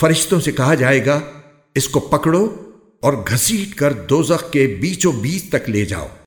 فرشتوں سے کہا جائے گا، اس کو پکڑو اور گھسیٹ کر دوزخ کے بیچوں بیچ تک لے جاؤ۔